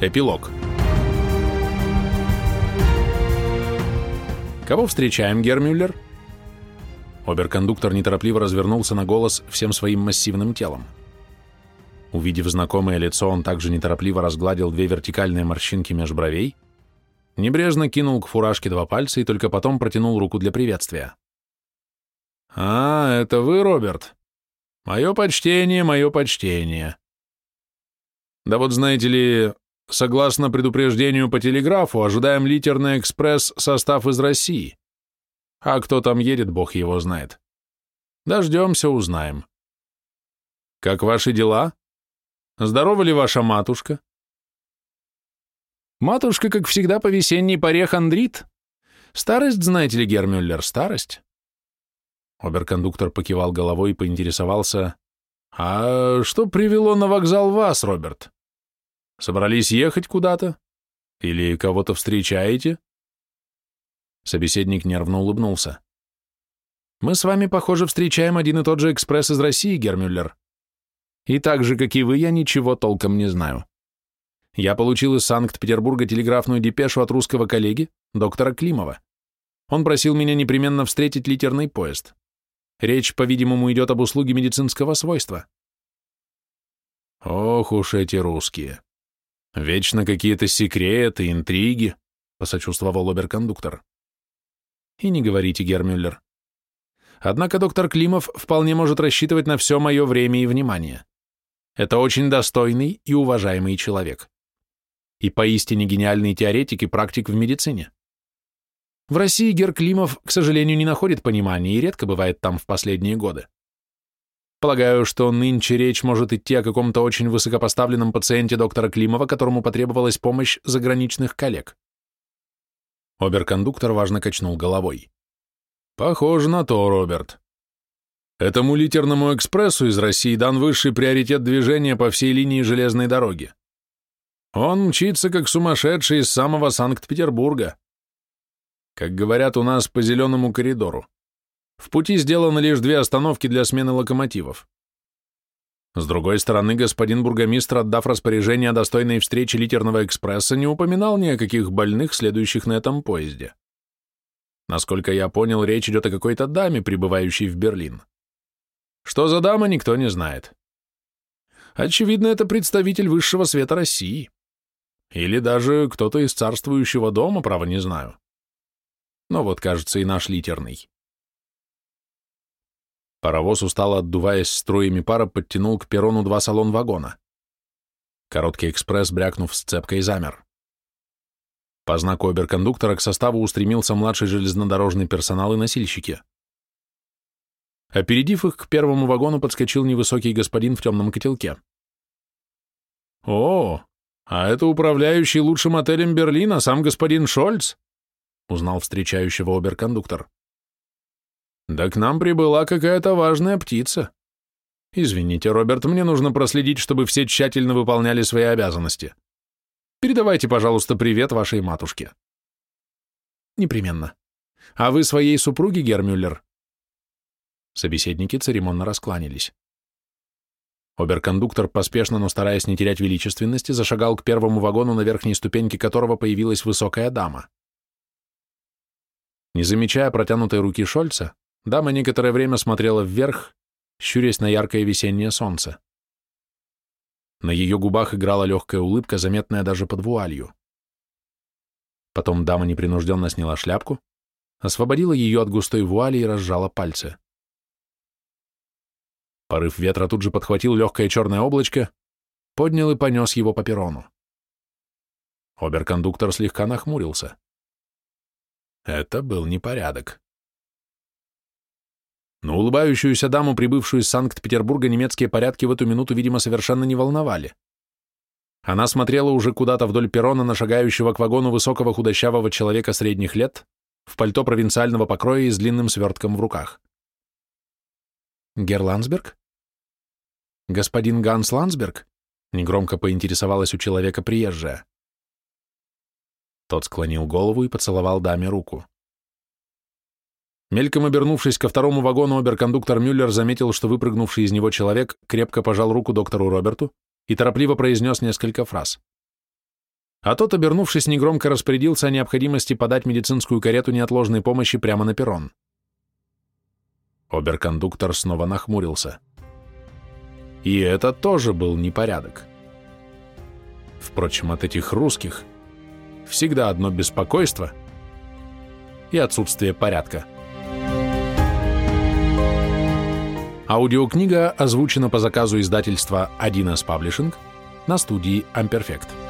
Эпилог. «Кого встречаем, Гермюллер?» Оберкондуктор неторопливо развернулся на голос всем своим массивным телом. Увидев знакомое лицо, он также неторопливо разгладил две вертикальные морщинки меж бровей, небрежно кинул к фуражке два пальца и только потом протянул руку для приветствия. «А, это вы, Роберт? Мое почтение, мое почтение. Да вот знаете ли, Согласно предупреждению по телеграфу, ожидаем литерный экспресс состав из России. А кто там едет, бог его знает. Дождемся, узнаем. Как ваши дела? Здорова ли ваша матушка? Матушка, как всегда, по весенней паре хандрит. Старость, знаете ли, Гермюллер, старость. Оберкондуктор покивал головой и поинтересовался, «А что привело на вокзал вас, Роберт?» Собрались ехать куда-то? Или кого-то встречаете?» Собеседник нервно улыбнулся. «Мы с вами, похоже, встречаем один и тот же экспресс из России, Гермюллер. И так же, как и вы, я ничего толком не знаю. Я получил из Санкт-Петербурга телеграфную депешу от русского коллеги, доктора Климова. Он просил меня непременно встретить литерный поезд. Речь, по-видимому, идет об услуге медицинского свойства. Ох уж эти русские. Вечно какие-то секреты, интриги, посочувствовал оберкондуктор. И не говорите, Гермюллер. Однако доктор Климов вполне может рассчитывать на все мое время и внимание. Это очень достойный и уважаемый человек. И поистине гениальный теоретик и практик в медицине. В России Гер Климов, к сожалению, не находит понимания и редко бывает там в последние годы. Полагаю, что нынче речь может идти о каком-то очень высокопоставленном пациенте доктора Климова, которому потребовалась помощь заграничных коллег. Оберкондуктор важно качнул головой. Похоже на то, Роберт. Этому литерному экспрессу из России дан высший приоритет движения по всей линии железной дороги. Он мчится как сумасшедший из самого Санкт-Петербурга. Как говорят у нас, по зеленому коридору. В пути сделаны лишь две остановки для смены локомотивов. С другой стороны, господин бургомистр, отдав распоряжение о достойной встрече литерного экспресса, не упоминал ни о каких больных, следующих на этом поезде. Насколько я понял, речь идет о какой-то даме, прибывающей в Берлин. Что за дама, никто не знает. Очевидно, это представитель высшего света России. Или даже кто-то из царствующего дома, право не знаю. Но вот, кажется, и наш литерный. Паровоз, устало отдуваясь струями пара, подтянул к перрону два салон-вагона. Короткий экспресс, брякнув сцепкой, замер. По знаку оберкондуктора к составу устремился младший железнодорожный персонал и носильщики. Опередив их, к первому вагону подскочил невысокий господин в темном котелке. «О, а это управляющий лучшим отелем Берлина, сам господин Шольц?» узнал встречающего оберкондуктор. Да к нам прибыла какая-то важная птица. Извините, Роберт, мне нужно проследить, чтобы все тщательно выполняли свои обязанности. Передавайте, пожалуйста, привет вашей матушке. Непременно. А вы своей супруге, Гермюллер? Собеседники церемонно раскланялись. Оберкондуктор, поспешно, но стараясь не терять величественности, зашагал к первому вагону, на верхней ступеньке которого появилась высокая дама. Не замечая протянутой руки Шольца, Дама некоторое время смотрела вверх, щурясь на яркое весеннее солнце. На ее губах играла легкая улыбка, заметная даже под вуалью. Потом дама непринужденно сняла шляпку, освободила ее от густой вуали и разжала пальцы. Порыв ветра тут же подхватил легкое черное облачко, поднял и понес его по перрону. Оберкондуктор слегка нахмурился. Это был непорядок. Но улыбающуюся даму, прибывшую из Санкт-Петербурга, немецкие порядки в эту минуту, видимо, совершенно не волновали. Она смотрела уже куда-то вдоль перрона на шагающего к вагону высокого худощавого человека средних лет в пальто провинциального покроя и с длинным свертком в руках. «Герландсберг? Господин Ганс Ландсберг?» — негромко поинтересовалась у человека приезжая. Тот склонил голову и поцеловал даме руку. Мельком обернувшись ко второму вагону, оберкондуктор Мюллер заметил, что выпрыгнувший из него человек крепко пожал руку доктору Роберту и торопливо произнес несколько фраз. а тот, обернувшись, негромко распорядился о необходимости подать медицинскую карету неотложной помощи прямо на перрон. Оберкондуктор снова нахмурился. И это тоже был непорядок. Впрочем, от этих русских всегда одно беспокойство и отсутствие порядка. Аудиокнига озвучена по заказу издательства 1С Publishing на студии Amperfect.